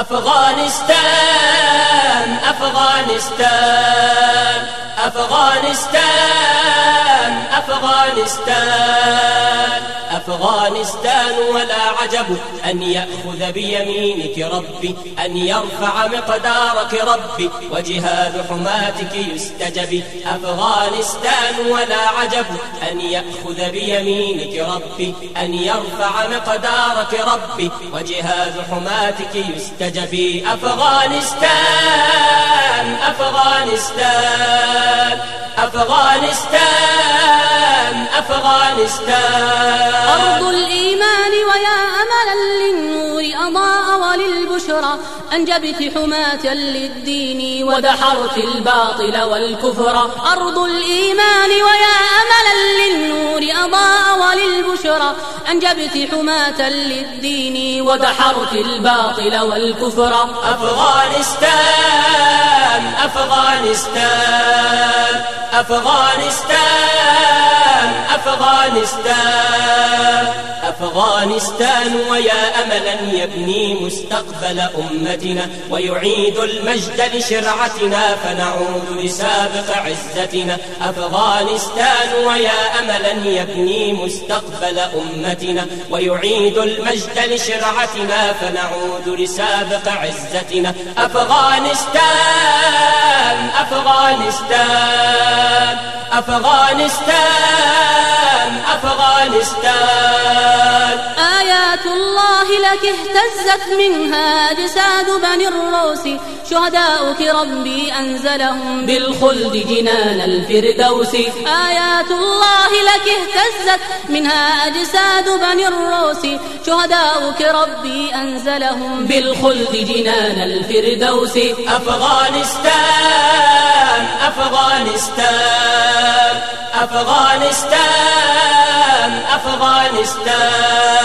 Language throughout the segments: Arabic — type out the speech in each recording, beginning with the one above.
أفغانستان أفغانستان أفغانستان. أفغانستان. أفغانستان ولا عجب أن يأخذ بيمينك ربي أن يرفع مقدارك ربي وجهاد حماتك يستجب. أفغانستان ولا عجب أن يأخذ بيمينك ربي أن يرفع مقدارك ربي وجهاد حماتك يستجب. أفغانستان أفغانستان أفغانستان. أفغانستان. أرض الإيمان ويا أملا للنور أضاء وللبشرى. أنجبت حماة للدين ودحرت الباطل والكفر. أرض الإيمان ويا أملا للنور أضاء وللبشرى. أنجبت حماة للدين ودحرت الباطل والكفر. أفغانستان أفغانستان أفغانستان. أفغانستان. أفغانستان ويا أملا يبني مستقبل أمتنا ويعيد المجد لشرعتنا فنعود لسابق عزتنا. أفغانستان ويا أملا يبني مستقبل أمتنا ويعيد المجد لشرعتنا فنعود لسابق عزتنا. أفغانستان أفغانستان أفغانستان. أفغانستان آيات الله لك اهتزت منها أجساد بني الروس. شهداؤك ربي أنزلهم بالخلد جنان الفردوس. آيات الله لك اهتزت منها أجساد بني الروس. شهداؤك ربي أنزلهم بالخلد جنان الفردوس. أفغانستان أفغانستان أفغانستان. أفغانستان.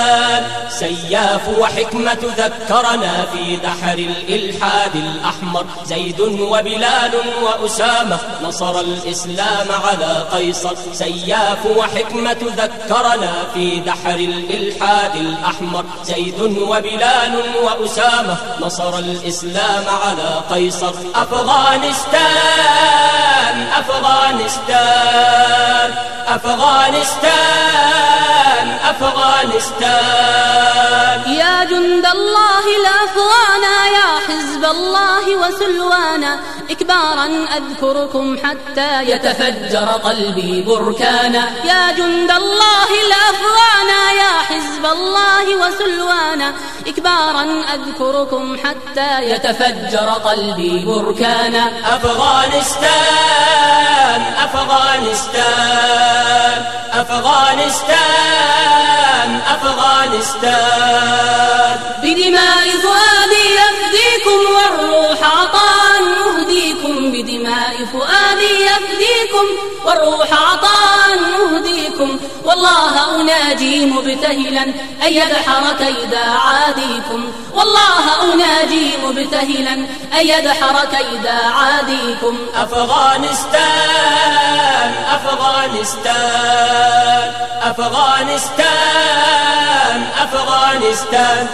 سياف وحكمة ذكرنا في دحر الإلحاد الأحمر. زيد وبلال وأسامة نصر الإسلام على قيصر. سياف وحكمة ذكرنا في دحر الإلحاد الأحمر. زيد وبلال وأسامة نصر الإسلام على قيصر. أفغانستان أفغانستان. أفغانستان أفغانستان. يا جند الله الأفغانا يا حزب الله وسلوانا إكبارا أذكركم حتى يتفجر قلبي بركانا. يا جند الله الأفغانا يا حزب الله وسلوانا إكبارا أذكركم حتى يتفجر قلبي بركانا. أفغانستان أفغانستان. أفغانستان أفغانستان. بدماء فؤادي يفديكم والروح عطاء نهديكم بدماء فؤادي يفديكم والروح عطاء نهديكم والله أناجي مبتهلا أن يدحر كيد عاديكم والله أناجي مبتهلا أن يدحر كيد عاديكم أفغانستان أفغانستان أفغانستان أفغانستان.